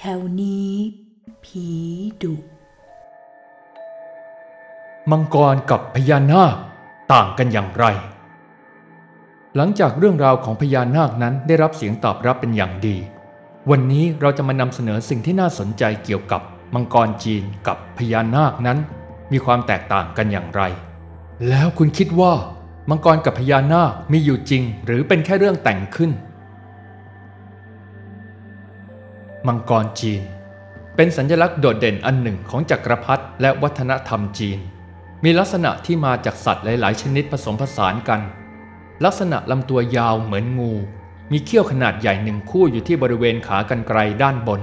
แถวนี้ ผีดุ มังกรกับพญานาคต่างกันอย่างไร หลังจากเรื่องราวของพญานาคนั้นได้รับเสียงตอบรับเป็นอย่างดี วันนี้เราจะมานำเสนอสิ่งที่น่าสนใจเกี่ยวกับมังกรจีนกับพญานาคนั้น มีความแตกต่างกันอย่างไร แล้วคุณคิดว่า มังกรกับพญานาคมีอยู่จริง หรือเป็นแค่เรื่องแต่งขึ้น มังกรจีน เป็นสัญลักษณ์โดดเด่นอันหนึ่งของจักรพรรดิและวัฒนธรรมจีน มีลักษณะที่มาจากสัตว์หลาย ๆ ชนิดผสมผสานกัน ลักษณะลำตัวยาวเหมือนงู มีเขี้ยวขนาดใหญ่หนึ่งคู่อยู่ที่บริเวณขากรรไกรด้านบน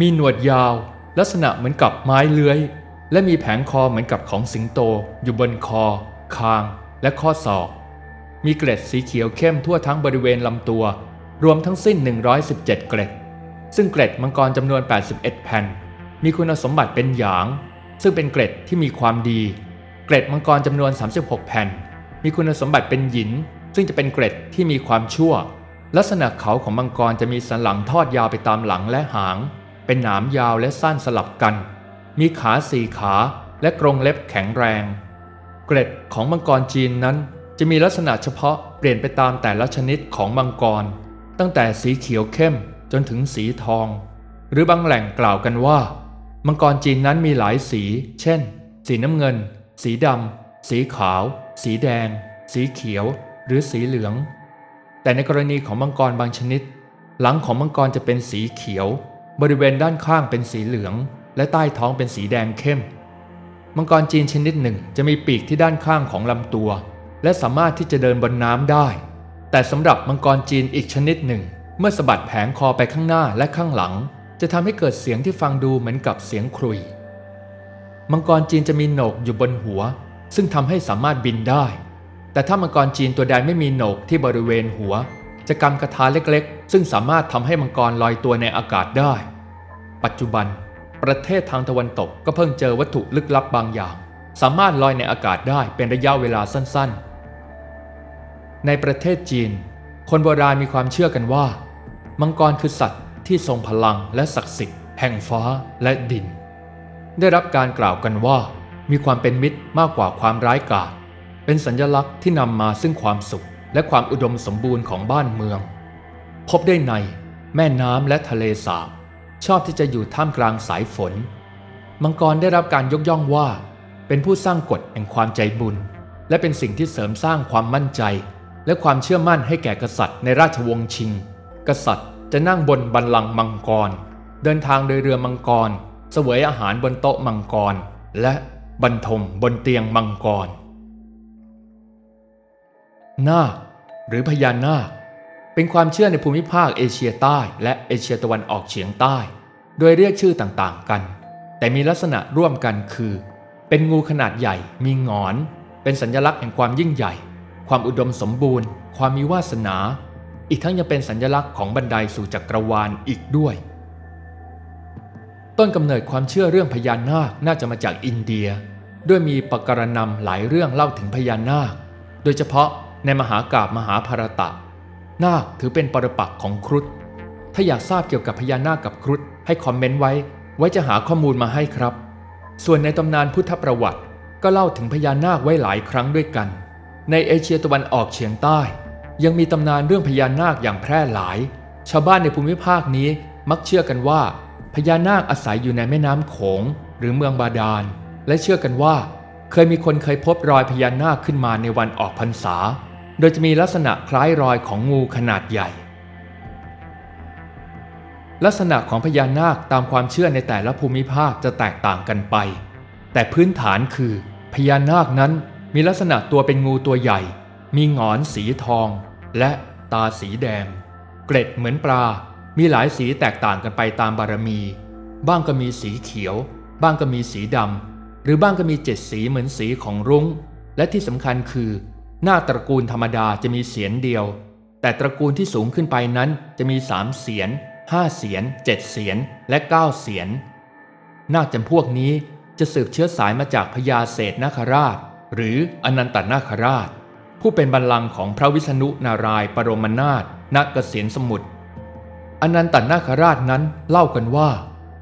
มีหนวดยาว ลักษณะเหมือนกับไม้เลื้อย และมีแผงคอเหมือนกับของสิงโต อยู่บนคอ คาง และข้อศอก มีเกล็ดสีเขียวเข้มทั่วทั้งบริเวณลำตัว รวมทั้งสิ้น 117 เกล็ด ซึ่งเกล็ดมังกรจำนวน 81 แผ่น มีคุณสมบัติเป็นหยาง ซึ่งเป็นเกล็ดที่มีความดี เกล็ดมังกรจำนวน 36 แผ่น มีคุณสมบัติเป็นหยิน ซึ่งจะเป็นเกล็ดที่มีความชั่ว ลักษณะเขาของมังกรจะมีสันหลังทอดยาวไปตามหลังและหาง เป็นหนามยาวและสั้นสลับกัน มีขาสี่ขาและกรงเล็บแข็งแรง เกล็ดของมังกรจีนนั้นจะมีลักษณะเฉพาะเปลี่ยนไปตามแต่ละชนิดของมังกร ตั้งแต่สีเขียวเข้ม จนถึงสีทอง หรือบางแหล่งกล่าวกันว่า มังกรจีนนั้นมีหลายสี เช่น สีน้ำเงิน สีดำสีขาว สีแดง สีเขียว หรือสีเหลือง แต่ในกรณีของมังกรบางชนิด หลังของมังกรจะเป็นสีเขียว บริเวณด้านข้างเป็นสีเหลือง และใต้ท้องเป็นสีแดงเข้ม มังกรจีนชนิดหนึ่งจะมีปีกที่ด้านข้างของลำตัว และสามารถที่จะเดินบนน้ำได้แต่สำหรับมังกรจีนอีกชนิดหนึ่ง เมื่อสะบัดแผงคอไปข้างหน้าและข้างหลัง จะทำให้เกิดเสียงที่ฟังดูเหมือนกับเสียงครุย มังกรจีนจะมีโหนกอยู่บนหัว ซึ่งทำให้สามารถบินได้ แต่ถ้ามังกรจีนตัวใดไม่มีโหนกที่บริเวณหัว จะกำกระทาเล็กๆ ซึ่งสามารถทำให้มังกรลอยตัวในอากาศได้ ปัจจุบัน ประเทศทางตะวันตกก็เพิ่งเจอวัตถุลึกลับบางอย่าง สามารถลอยในอากาศได้เป็นระยะเวลาสั้น ๆ ในประเทศจีน คนโบราณมีความเชื่อกันว่า มังกรคือสัตว์ที่ทรงพลังและศักดิ์สิทธิ์แห่งฟ้าและดิน ได้รับการกล่าวกันว่า มีความเป็นมิตรมากกว่าความร้ายกาจเป็นสัญลักษณ์ที่นำมาซึ่งความสุข และความอุดมสมบูรณ์ของบ้านเมือง พบได้ใน แม่น้ำและทะเลสาบ ชอบที่จะอยู่ท่ามกลางสายฝน มังกรได้รับการยกย่องว่า เป็นผู้สร้างกฎแห่งความใจบุญ และเป็นสิ่งที่เสริมสร้างความมั่นใจ และความเชื่อมั่นให้แก่กษัตริย์ในราชวงศ์ชิง กษัตริย์จะนั่งบนบัลลังก์มังกร เดินทางโดยเรือมังกร เสวยอาหารบนโต๊ะมังกร และบรรทมบนเตียงมังกร นาคหรือพญานาค เป็นความเชื่อในภูมิภาคเอเชียใต้และเอเชียตะวันออกเฉียงใต้ โดยเรียกชื่อต่างๆกัน แต่มีลักษณะร่วมกันคือ เป็นงูขนาดใหญ่มีงอน เป็นสัญลักษณ์แห่งความยิ่งใหญ่ ความอุดมสมบูรณ์ ความมีวาสนา อีกทั้งยังเป็นสัญลักษณ์ของบันไดสู่จักรวาลอีกด้วย ต้นกำเนิดความเชื่อเรื่องพญานาคน่าจะมาจากอินเดีย ด้วยมีปกรณำหลายเรื่องเล่าถึงพญานาค โดยเฉพาะในมหากาบมหาภารตะ นาคถือเป็นปรปักษ์ของครุฑถ้าอยากทราบเกี่ยวกับพญานาคกับครุฑให้คอมเมนต์ไว้ ไว้จะหาข้อมูลมาให้ครับ ส่วนในตำนานพุทธประวัติ ก็เล่าถึงพญานาคไว้หลายครั้งด้วยกัน ในเอเชียตะวันออกเฉียงใต้ ยังมีตำนานเรื่องพญานาคอย่างแพร่หลาย ชาวบ้านในภูมิภาคนี้มักเชื่อกันว่า พญานาคอาศัยอยู่ในแม่น้ำโขง หรือเมืองบาดาล และเชื่อกันว่า เคยมีคนเคยพบรอยพญานาคขึ้นมาในวันออกพรรษา โดยจะมีลักษณะคล้ายรอยของงูขนาดใหญ่ ลักษณะของพญานาคตามความเชื่อในแต่ละภูมิภาคจะแตกต่างกันไป แต่พื้นฐานคือ พญานาคนั้น มีลักษณะตัวเป็นงูตัวใหญ่ มีหงอนสีทอง และตาสีแดง เกล็ดเหมือนปลา มีหลายสีแตกต่างกันไปตามบารมี บ้างก็มีสีเขียว บ้างก็มีสีดำ หรือบ้างก็มีเจ็ดสีเหมือนสีของรุง้ง และที่สำคัญคือ หน้าตระกูลธรรมดาจะมีเสียนเดียว แต่ตระกูลที่สูงขึ้นไปนั้นจะมีสามเสียนห้าเสียนเจ็ดเสียนและเก้าเสียนนาคจำพวกนี้จะสืบเชื้อสายมาจากพญาเศษนาคราช หรืออนันตนาคราช ผู้เป็นบัลลังก์ของพระวิษณุนารายปรมนาถณเกษียนสมุทรอนันตนาคราชนั้นเล่ากันว่า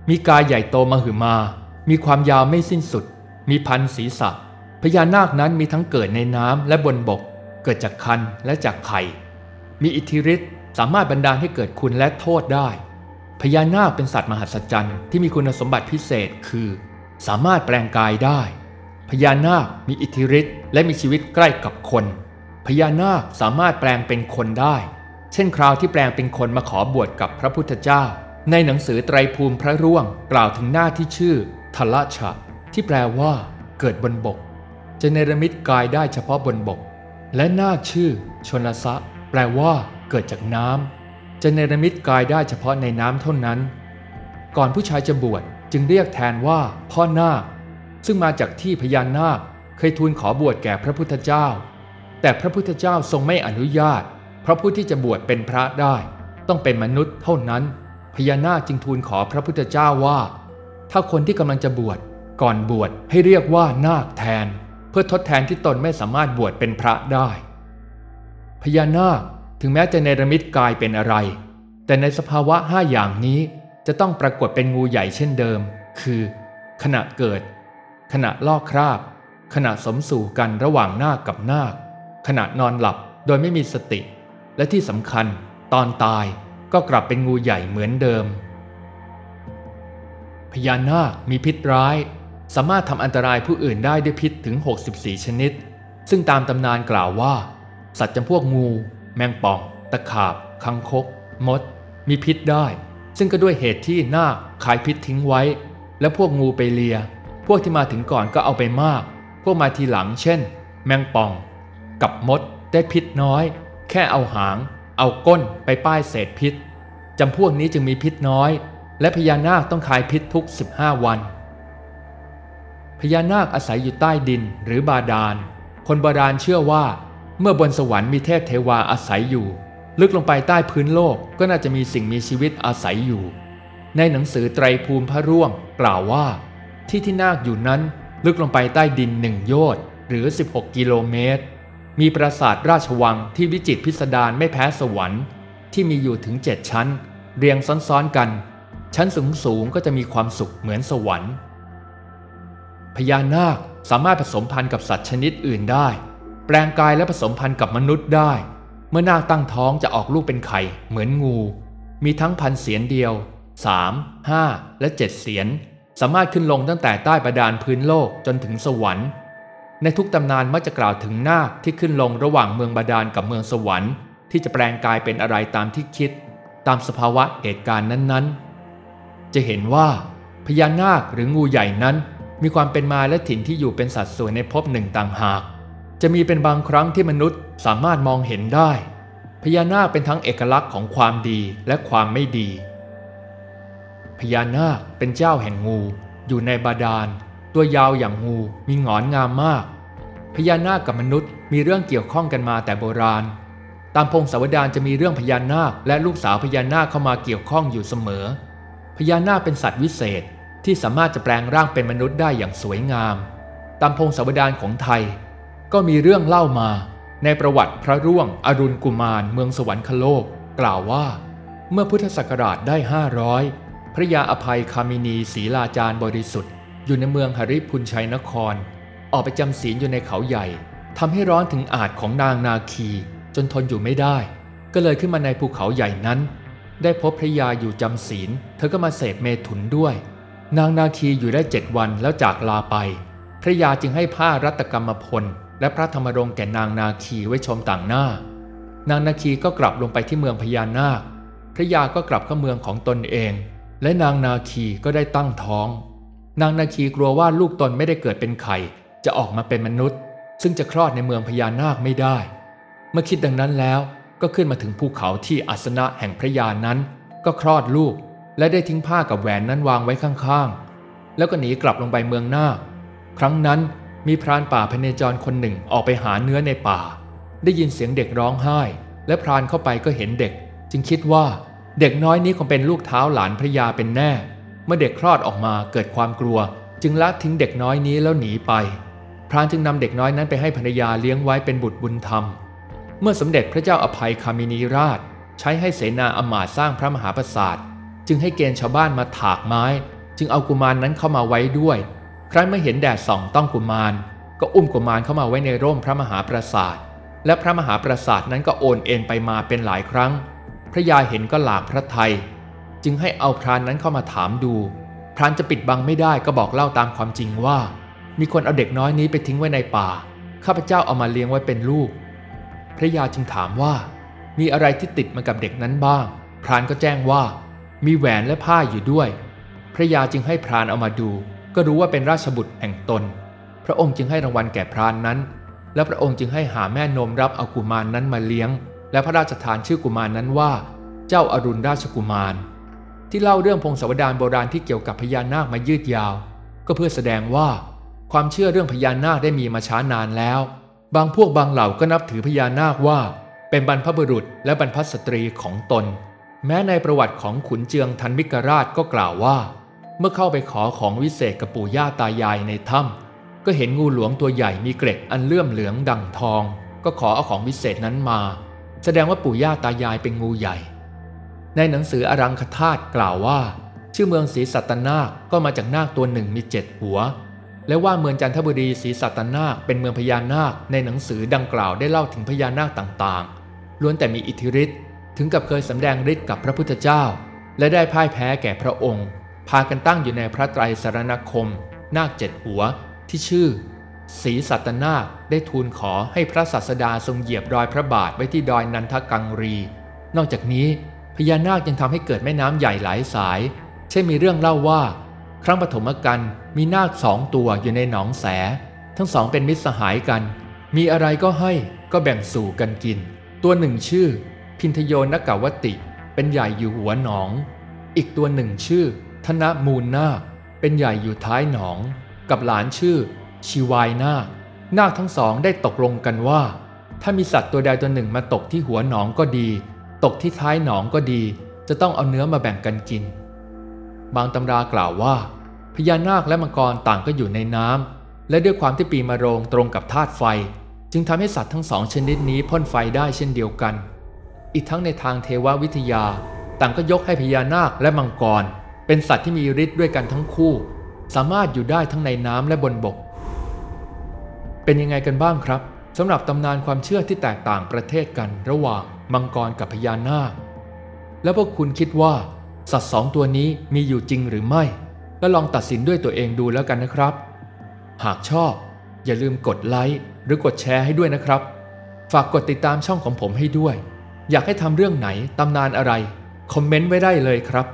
มีกายใหญ่โตมหึมา มีความยาวไม่สิ้นสุด มีพันศีรษะ พญานาคนั้นมีทั้งเกิดในน้ำและบนบก เกิดจากคันและจากไข่ มีอิทธิฤทธิ์สามารถบันดาลให้เกิดคุณและโทษได้ พญานาคเป็นสัตว์มหัศจรรย์ที่มีคุณสมบัติพิเศษคือ สามารถแปลงกายได้ พญานาคมีอิทธิฤทธิ์และมีชีวิตใกล้กับคน พญานาคสามารถแปลงเป็นคนได้ เช่นคราวที่แปลงเป็นคนมาขอบวชกับพระพุทธเจ้า ในหนังสือไตรภูมิพระร่วงกล่าวถึงหน้าที่ชื่อทละชะที่แปลว่าเกิดบนบก จะเนรมิตกายได้เฉพาะบนบก และหน้าชื่อ ชนสะ แปลว่าเกิดจากน้ำจะเนรมิตกายได้เฉพาะในน้ำเท่านั้น ก่อนผู้ชายจะบวชจึงเรียกแทนว่า พ่อนาค ซึ่งมาจากที่พญานาคเคยทูลขอบวชแก่พระพุทธเจ้า แต่พระพุทธเจ้าทรงไม่อนุญาต เพราะผู้ที่จะบวชเป็นพระได้ ต้องเป็นมนุษย์เท่านั้น พญานาคจึงทูลขอพระพุทธเจ้าว่า ถ้าคนที่กำลังจะบวชก่อนบวชให้เรียกว่านาคแทน เพื่อทดแทนที่ตนไม่สามารถบวชเป็นพระได้ พญานาคถึงแม้จะเนรมิตกายเป็นอะไร แต่ในสภาวะห้าอย่างนี้จะต้องปรากฏเป็นงูใหญ่เช่นเดิม คือ ขณะเกิด ขณะลอกคราบ ขณะสมสู่กันระหว่างนาคกับนาค ขณะนอนหลับโดยไม่มีสติ และที่สำคัญตอนตายก็กลับเป็นงูใหญ่เหมือนเดิม พญานาคมีพิษร้าย สามารถทำอันตรายผู้อื่นได้ด้วยพิษถึง 64 ชนิด ซึ่งตามตำนานกล่าวว่า สัตว์จำพวกงู แมงป่อง ตะขาบ คังคก มด มีพิษได้ ซึ่งก็ด้วยเหตุที่นาคขายพิษทิ้งไว้ และพวกงูไปเลีย พวกที่มาถึงก่อนก็เอาไปมาก พวกมาทีหลังเช่น แมงป่อง กับมดได้พิษน้อย แค่เอาหาง เอาก้นไปป้ายเศษพิษจำพวกนี้จึงมีพิษน้อย และพญานาคต้องคายพิษทุก 15 วัน พญานาคอาศัยอยู่ใต้ดินหรือบาดาล คนโบราณเชื่อว่าเมื่อบนสวรรค์มีเทพเทวาอาศัยอยู่ ลึกลงไปใต้พื้นโลกก็น่าจะมีสิ่งมีชีวิตอาศัยอยู่ ในหนังสือไตรภูมิพระร่วงกล่าวว่า ที่ที่นาคอยู่นั้นลึกลงไปใต้ดินหนึ่งโยชน์หรือ 16 กิโลเมตร มีปราสาทราชวังที่วิจิตรพิสดารไม่แพ้สวรรค์ ที่มีอยู่ถึงเจ็ดชั้น เรียงซ้อนๆกัน ชั้นสูงสูงๆก็จะมีความสุขเหมือนสวรรค์ พญานาคสามารถผสมพันธุ์กับสัตว์ชนิดอื่นได้ แปลงกายและผสมพันธุ์กับมนุษย์ได้ เมื่อนาคตั้งท้องจะออกลูกเป็นไข่เหมือนงู มีทั้งพันเสียนเดียว 3 5 และ 7 เสียน สามารถขึ้นลงตั้งแต่ใต้ประดานพื้นโลกจนถึงสวรรค์ ในทุกตำนานมักจะกล่าวถึงนาคที่ขึ้นลงระหว่างเมืองบาดาลกับเมืองสวรรค์ ที่จะแปลงกายเป็นอะไรตามที่คิด ตามสภาวะเหตุการณ์นั้นๆ จะเห็นว่าพญานาคหรืองูใหญ่นั้น มีความเป็นมาและถิ่นที่อยู่เป็นสัดส่วนในภพหนึ่งต่างหาก จะมีเป็นบางครั้งที่มนุษย์สามารถมองเห็นได้ พญานาคเป็นทั้งเอกลักษณ์ของความดีและความไม่ดี พญานาคเป็นเจ้าแห่งงู อยู่ในบาดาล ตัวยาวอย่างงูมีหงอนงามมาก พญานาคกับมนุษย์มีเรื่องเกี่ยวข้องกันมาแต่โบราณ ตามพงศาวดารจะมีเรื่องพญานาคและลูกสาวพญานาคเข้ามาเกี่ยวข้องอยู่เสมอ พญานาคเป็นสัตว์วิเศษที่สามารถจะแปลงร่างเป็นมนุษย์ได้อย่างสวยงาม ตามพงศาวดารของไทย ก็มีเรื่องเล่ามา ในประวัติพระร่วงอรุณกุมารเมืองสวรรคโลก กล่าวว่า เมื่อพุทธศักราชได้ 500 พระยาอภัยคามินีศรีลาจารย์บริสุทธิ์ อยู่ในเมืองหริพุนชัยนคร ออกไปจำศีลอยู่ในเขาใหญ่ทำให้ร้อนถึงอาจของนางนาคี จนทนอยู่ไม่ได้ ก็เลยขึ้นมาในภูเขาใหญ่นั้น ได้พบพระยาอยู่จำศีล เธอก็มาเสพเมถุนด้วย นางนาคีอยู่ได้เจ็ดวันแล้วจากลาไป พระยาจึงให้ผ้ารัตกรรมพล และพระธรรมรงค์แก่นางนาคีไว้ชมต่างหน้า นางนาคีก็กลับลงไปที่เมืองพญานาค พระยาก็กลับเข้าเมืองของตนเอง และนางนาคีก็ได้ตั้งท้อง นางนาคีกลัวว่าลูกตนไม่ได้เกิดเป็นไข่จะออกมาเป็นมนุษย์ ซึ่งจะคลอดในเมืองพญานาคไม่ได้ เมื่อคิดดังนั้นแล้วก็ขึ้นมาถึงภูเขาที่อาสนะแห่งพระยานั้น ก็คลอดลูก และได้ทิ้งผ้ากับแหวนนั้นวางไว้ข้างๆ แล้วก็หนีกลับลงไปเมืองนาคครั้งนั้นมีพรานป่าพเนจรคนหนึ่งออกไปหาเนื้อในป่า ได้ยินเสียงเด็กร้องไห้ และพรานเข้าไปก็เห็นเด็ก จึงคิดว่า เด็กน้อยนี้คงเป็นลูกเท้าหลานพระยาเป็นแน่ เมื่อเด็กคลอดออกมาเกิดความกลัว จึงละทิ้งเด็กน้อยนี้แล้วหนีไป พรานจึงนำเด็กน้อยนั้นไปให้ภรรยาเลี้ยงไว้เป็นบุตรบุญธรรม เมื่อสมเด็จพระเจ้าอภัยคามินีราช ใช้ให้เสนาอมาตสร้างพระมหาปราสาทจึงให้เกณฑ์ชาวบ้านมาถากไม้ จึงเอากุมารนนั้นเข้ามาไว้ด้วย ครั้นเมื่อเห็นแดดส่องต้องกุมาร ก็อุ้มกุมารเข้ามาไว้ในร่มพระมหาปราสาทและพระมหาปราสาทนั้นก็โอนเอ็นไปมาเป็นหลายครั้ง พระยาเห็นก็หลากพระไทย จึงให้เอาพรานนั้นเข้ามาถามดู พรานจะปิดบังไม่ได้ก็บอกเล่าตามความจริงว่า มีคนเอาเด็กน้อยนี้ไปทิ้งไว้ในป่า ข้าพเจ้าเอามาเลี้ยงไว้เป็นลูก พระยาจึงถามว่า มีอะไรที่ติดมากับเด็กนั้นบ้าง พรานก็แจ้งว่า มีแหวนและผ้าอยู่ด้วย พระยาจึงให้พรานเอามาดู ก็รู้ว่าเป็นราชบุตรแห่งตน พระองค์จึงให้รางวัลแก่พรานนั้น และพระองค์จึงให้หาแม่นมรับเอากุมารนนั้นมาเลี้ยง และพระราชทานชื่อกุมารนนั้นว่า เจ้าอารุณราชกุมาร ที่เล่าเรื่องพงศาวดารโบราณที่เกี่ยวกับพญานาคมายืดยาว ก็เพื่อแสดงว่า ความเชื่อเรื่องพญานาคได้มีมาช้านานแล้ว บางพวกบางเหล่าก็นับถือพญานาคว่า เป็นบรรพบุรุษและบรรพสตรีของตน แม้ในประวัติของขุนเจืองทันมิกราชก็กล่าวว่า เมื่อเข้าไปขอของวิเศษกับปู่ย่าตายายในถ้ำก็เห็นงูหลวงตัวใหญ่มีเกล็ดอันเลื่อมเหลืองดังทอง ก็ขอเอาของวิเศษนั้นมา แสดงว่าปู่ย่าตายายเป็นงูใหญ่ ในหนังสืออรังคธาตุกล่าวว่า ชื่อเมืองศรีสัตนาคก็มาจากนาคตัวหนึ่งมีเจ็ดหัว และว่าเมืองจันทบุรีศรีสัตนาคเป็นเมืองพญานาค ในหนังสือดังกล่าวได้เล่าถึงพญานาคต่างๆล้วนแต่มีอิทธิฤทธิ์ถึงกับเคยสำแดงฤทธิ์กับพระพุทธเจ้า และได้พ่ายแพ้แก่พระองค์ พากันตั้งอยู่ในพระไตรสารณคม นาคเจ็ดหัวที่ชื่อ ศรีสัตนาคได้ทูลขอให้พระศาสดาทรงเหยียบรอยพระบาทไว้ที่ดอยนันทกังรี นอกจากนี้พญานาคยังทำให้เกิดแม่น้ำใหญ่หลายสาย เช่นมีเรื่องเล่าว่า ครั้งปฐมกาลมีนาคสองตัวอยู่ในหนองแส ทั้งสองเป็นมิตรสหายกัน มีอะไรก็ให้ก็แบ่งสู่กันกิน ตัวหนึ่งชื่อ พินทโยนกาวติ เป็นใหญ่อยู่หัวหนอง อีกตัวหนึ่งชื่อ ธนมูลนาคเป็นใหญ่อยู่ท้ายหนอง กับหลานชื่อ ชีวายนาคนาคทั้งสองได้ตกลงกันว่า ถ้ามีสัตว์ตัวใดตัวหนึ่งมาตกที่หัวหนองก็ดี ตกที่ท้ายหนองก็ดี จะต้องเอาเนื้อมาแบ่งกันกิน บางตำรากล่าวว่า พญานาคและมังกรต่างก็อยู่ในน้ำและด้วยความที่ปีมะโรงตรงกับธาตุไฟ จึงทำให้สัตว์ทั้งสองชนิดนี้พ่นไฟได้เช่นเดียวกัน อีกทั้งในทางเทววิทยา ต่างก็ยกให้พญานาคและมังกร เป็นสัตว์ที่มีฤทธิ์ด้วยกันทั้งคู่ สามารถอยู่ได้ทั้งในน้ำและบนบก เป็นยังไงกันบ้างครับสำหรับตำนานความเชื่อที่แตกต่างประเทศกันระหว่างมังกรกับพญานาค แล้วพวกคุณคิดว่า สัตว์สองตัวนี้มีอยู่จริงหรือไม่ ก็ลองตัดสินด้วยตัวเองดูแล้วกันนะครับ หากชอบ อย่าลืมกดไลค์หรือกดแชร์ให้ด้วยนะครับ ฝากกดติดตามช่องของผมให้ด้วย อยากให้ทำเรื่องไหนตำนานอะไร คอมเมนต์ไว้ได้เลยครับ